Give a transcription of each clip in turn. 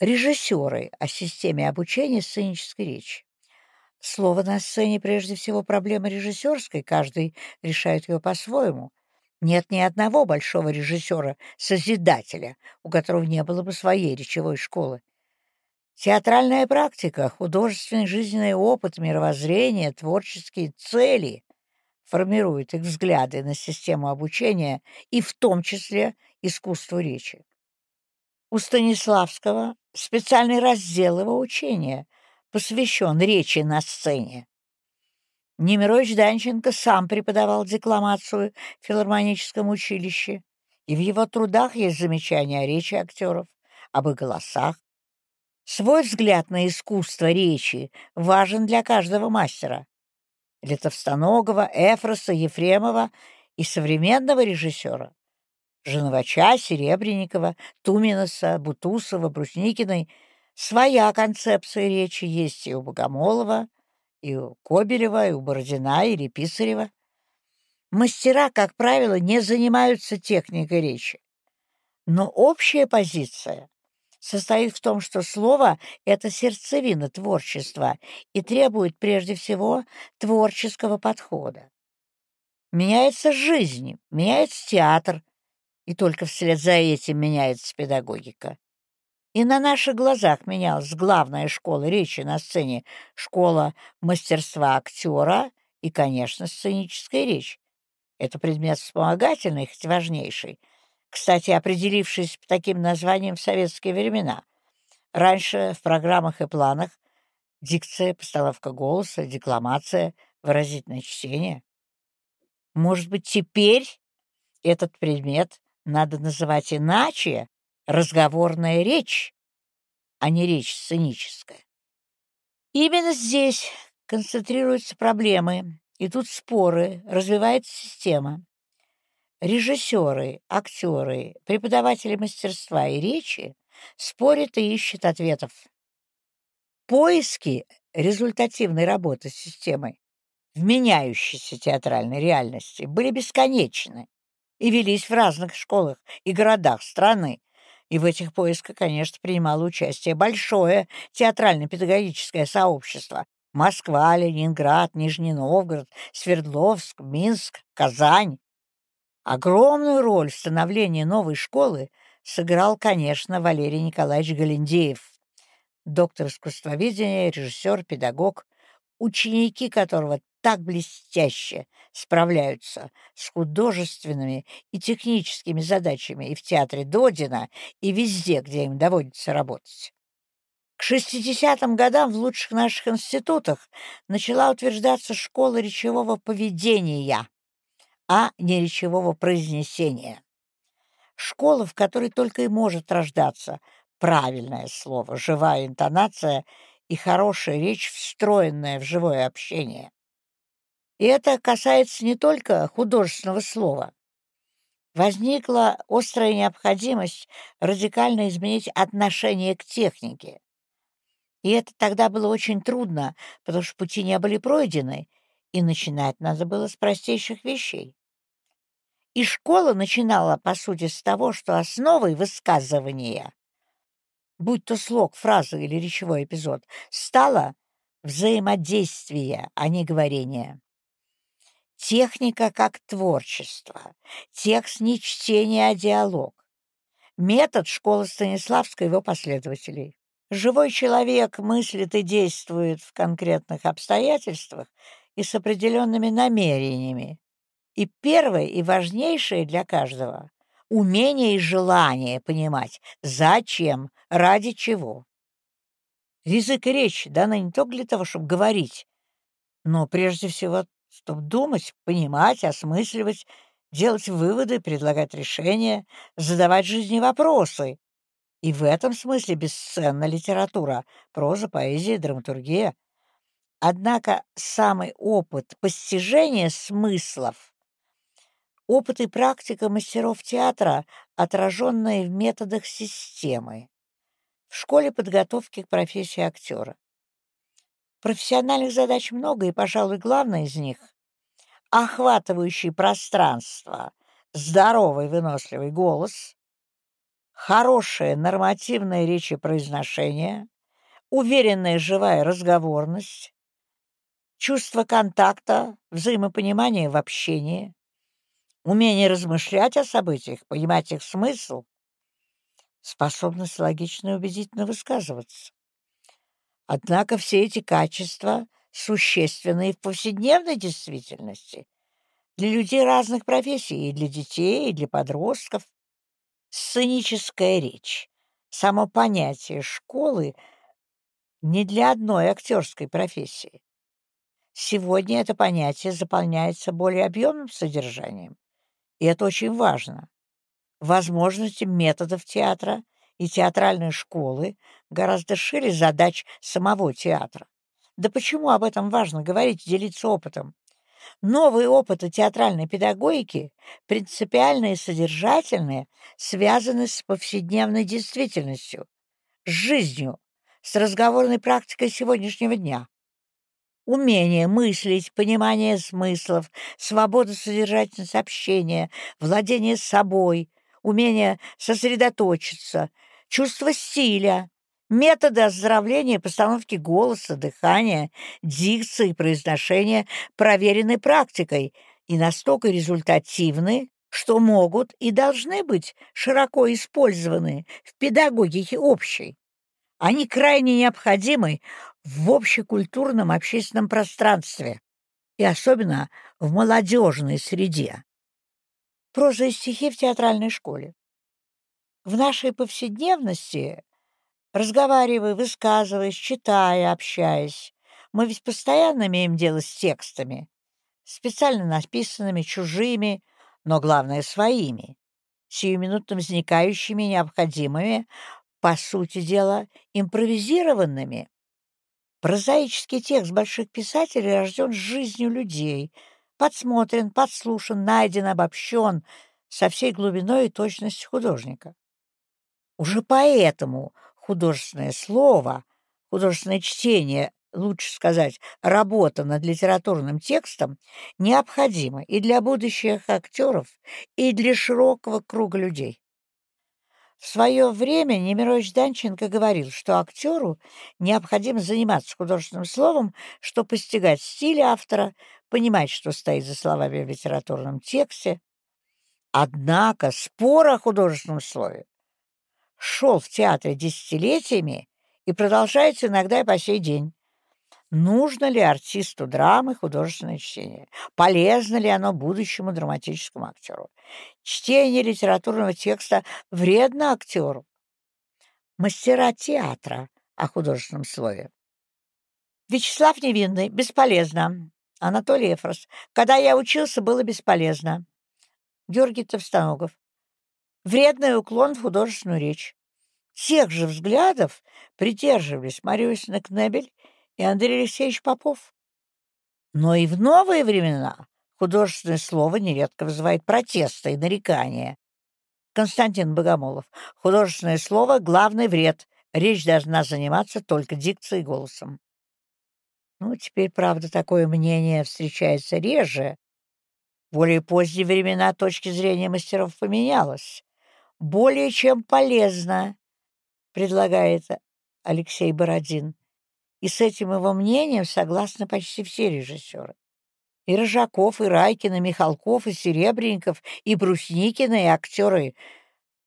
Режиссеры о системе обучения сценической речи. Слово на сцене прежде всего проблема режиссерской, каждый решает ее по-своему. Нет ни одного большого режиссера-созидателя, у которого не было бы своей речевой школы. Театральная практика, художественный жизненный опыт, мировоззрение, творческие цели формируют их взгляды на систему обучения и в том числе искусство речи. У Станиславского специальный раздел его учения посвящен речи на сцене. Немирович Данченко сам преподавал декламацию в филармоническом училище, и в его трудах есть замечания о речи актеров, об их голосах. Свой взгляд на искусство речи важен для каждого мастера. Для Товстоногова, Эфроса, Ефремова и современного режиссера. Женовача, Серебренникова, Туминаса, Бутусова, Брусникиной своя концепция речи есть и у Богомолова, и у Кобелева, и у Бородина, или Писарева. Мастера, как правило, не занимаются техникой речи. Но общая позиция состоит в том, что слово — это сердцевина творчества и требует прежде всего творческого подхода. Меняется жизнь, меняется театр, и только вслед за этим меняется педагогика. И на наших глазах менялась главная школа речи на сцене, школа мастерства актера и, конечно, сценическая речь. Это предмет вспомогательный, хоть важнейший, кстати, определившись таким названием в советские времена. Раньше в программах и планах дикция, постановка голоса, декламация, выразительное чтение. Может быть, теперь этот предмет надо называть иначе, разговорная речь, а не речь сценическая. Именно здесь концентрируются проблемы, идут споры, развивается система. Режиссеры, актеры, преподаватели мастерства и речи спорят и ищут ответов. Поиски результативной работы с системой в меняющейся театральной реальности были бесконечны и велись в разных школах и городах страны, и в этих поисках, конечно, принимало участие большое театрально-педагогическое сообщество. Москва, Ленинград, Нижний Новгород, Свердловск, Минск, Казань. Огромную роль в становлении новой школы сыграл, конечно, Валерий Николаевич Галиндеев, доктор искусствоведения, режиссер, педагог, ученики которого так блестяще справляются с художественными и техническими задачами и в театре Додина, и везде, где им доводится работать. К 60-м годам в лучших наших институтах начала утверждаться школа речевого поведения, а не речевого произнесения. Школа, в которой только и может рождаться правильное слово, живая интонация и хорошая речь, встроенная в живое общение. И это касается не только художественного слова. Возникла острая необходимость радикально изменить отношение к технике. И это тогда было очень трудно, потому что пути не были пройдены, и начинать надо было с простейших вещей. И школа начинала, по сути, с того, что основой высказывания, будь то слог, фраза или речевой эпизод, стало взаимодействие, а не говорение. Техника как творчество, текст не чтение, а диалог. Метод школы Станиславской и его последователей. Живой человек мыслит и действует в конкретных обстоятельствах и с определенными намерениями. И первое и важнейшее для каждого — умение и желание понимать, зачем, ради чего. Язык и речь даны не только для того, чтобы говорить, но прежде всего чтобы думать, понимать, осмысливать, делать выводы, предлагать решения, задавать жизни вопросы. И в этом смысле бесценна литература, проза, поэзия, драматургия. Однако самый опыт постижения смыслов, опыт и практика мастеров театра, отраженные в методах системы, в школе подготовки к профессии актера. Профессиональных задач много, и, пожалуй, главное из них — охватывающий пространство, здоровый выносливый голос, хорошее нормативное речепроизношение, уверенная живая разговорность, чувство контакта, взаимопонимание в общении, умение размышлять о событиях, понимать их смысл, способность логично и убедительно высказываться. Однако все эти качества существенны и в повседневной действительности для людей разных профессий, и для детей, и для подростков. Сценическая речь, само понятие школы не для одной актерской профессии. Сегодня это понятие заполняется более объемным содержанием, и это очень важно. Возможности методов театра и театральной школы гораздо шире задач самого театра. Да почему об этом важно говорить, делиться опытом? Новые опыты театральной педагогики, принципиальные и содержательные, связаны с повседневной действительностью, с жизнью, с разговорной практикой сегодняшнего дня. Умение мыслить, понимание смыслов, свобода содержательности общения, владение собой, умение сосредоточиться, чувство стиля, методы оздоровления постановки голоса, дыхания, дикции произношения проверены практикой и настолько результативны, что могут и должны быть широко использованы в педагогике общей. Они крайне необходимы в общекультурном общественном пространстве и особенно в молодежной среде. Проза и стихи в театральной школе. В нашей повседневности, разговаривая, высказываясь, читая, общаясь, мы ведь постоянно имеем дело с текстами, специально написанными, чужими, но, главное, своими, сиюминутно возникающими, необходимыми, по сути дела, импровизированными. Прозаический текст больших писателей рожден жизнью людей, подсмотрен, подслушан, найден, обобщен со всей глубиной и точностью художника. Уже поэтому художественное слово, художественное чтение, лучше сказать, работа над литературным текстом необходима и для будущих актеров, и для широкого круга людей. В свое время Немирович Данченко говорил, что актеру необходимо заниматься художественным словом, чтобы постигать стиль автора, понимать, что стоит за словами в литературном тексте. Однако спор о художественном слове шел в театре десятилетиями и продолжается иногда и по сей день. Нужно ли артисту драмы художественное чтение? Полезно ли оно будущему драматическому актеру? Чтение литературного текста вредно актеру? Мастера театра о художественном слове. Вячеслав Невинный. Бесполезно. Анатолий Эфрос. Когда я учился, было бесполезно. Георгий Товстоногов. Вредный уклон в художественную речь. Тех же взглядов придерживались Мария Иосифовна Кнебель и Андрей Алексеевич Попов. Но и в новые времена художественное слово нередко вызывает протесты и нарекания. Константин Богомолов. Художественное слово — главный вред. Речь должна заниматься только дикцией и голосом. Ну, теперь, правда, такое мнение встречается реже. В более поздние времена точки зрения мастеров поменялась. Более чем полезно, предлагает Алексей Бородин. И с этим его мнением согласны почти все режиссеры. И Рожаков, и Райкин, и Михалков, и Серебренников, и Брусникин, и актеры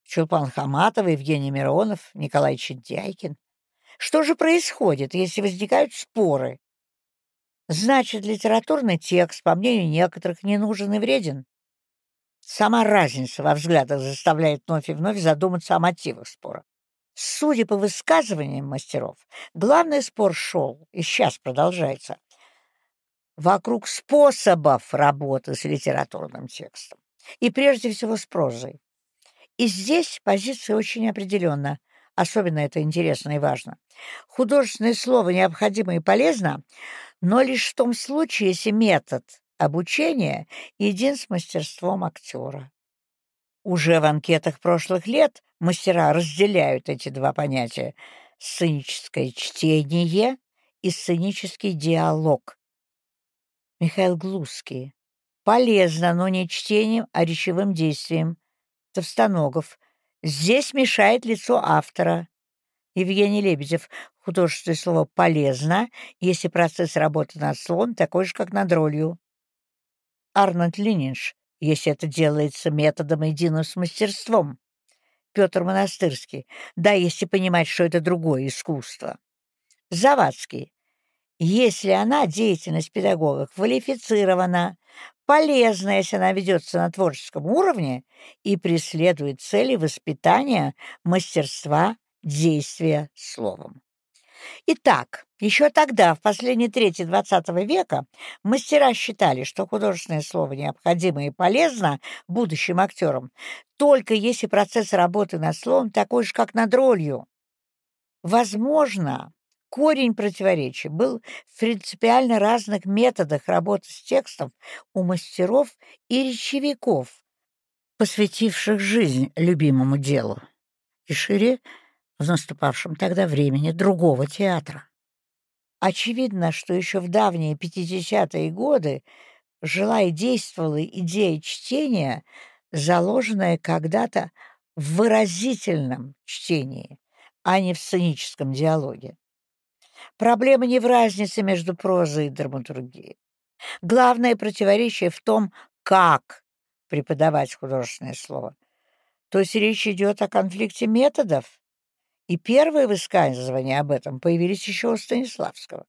Чулпан Хаматов, Евгений Миронов, Николай Чентяйкин. Что же происходит, если возникают споры? Значит, литературный текст, по мнению некоторых, не нужен и вреден. Сама разница во взглядах заставляет вновь и вновь задуматься о мотивах спора. Судя по высказываниям мастеров, главный спор шел, и сейчас продолжается, вокруг способов работы с литературным текстом, и прежде всего с прозой. И здесь позиция очень определенна, особенно это интересно и важно. Художественное слово необходимо и полезно, но лишь в том случае, если метод обучения един с мастерством актера. Уже в анкетах прошлых лет мастера разделяют эти два понятия — сценическое чтение и сценический диалог. Михаил Глузский. Полезно, но не чтением, а речевым действием. Товстоногов. Здесь мешает лицо автора. Евгений Лебедев. Художественное слово «полезно», если процесс работы над словом такой же, как над ролью. Арнольд Лининш. Если это делается методом единым с мастерством. Петр Монастырский. Да, если понимать, что это другое искусство. Завадский. Если она, деятельность педагога, квалифицирована, полезна, если она ведется на творческом уровне и преследует цели воспитания мастерства действия словом. Итак, еще тогда, в последней трети XX века, мастера считали, что художественное слово необходимо и полезно будущим актерам, только если процесс работы над словом такой же, как над ролью. Возможно, корень противоречий был в принципиально разных методах работы с текстом у мастеров и речевиков, посвятивших жизнь любимому делу, и шире в наступавшем тогда времени другого театра. Очевидно, что еще в давние 50-е годы жила и действовала идея чтения, заложенная когда-то в выразительном чтении, а не в сценическом диалоге. Проблема не в разнице между прозой и драматургией. Главное противоречие в том, как преподавать художественное слово. То есть речь идет о конфликте методов, и первые высказывания об этом появились еще у Станиславского.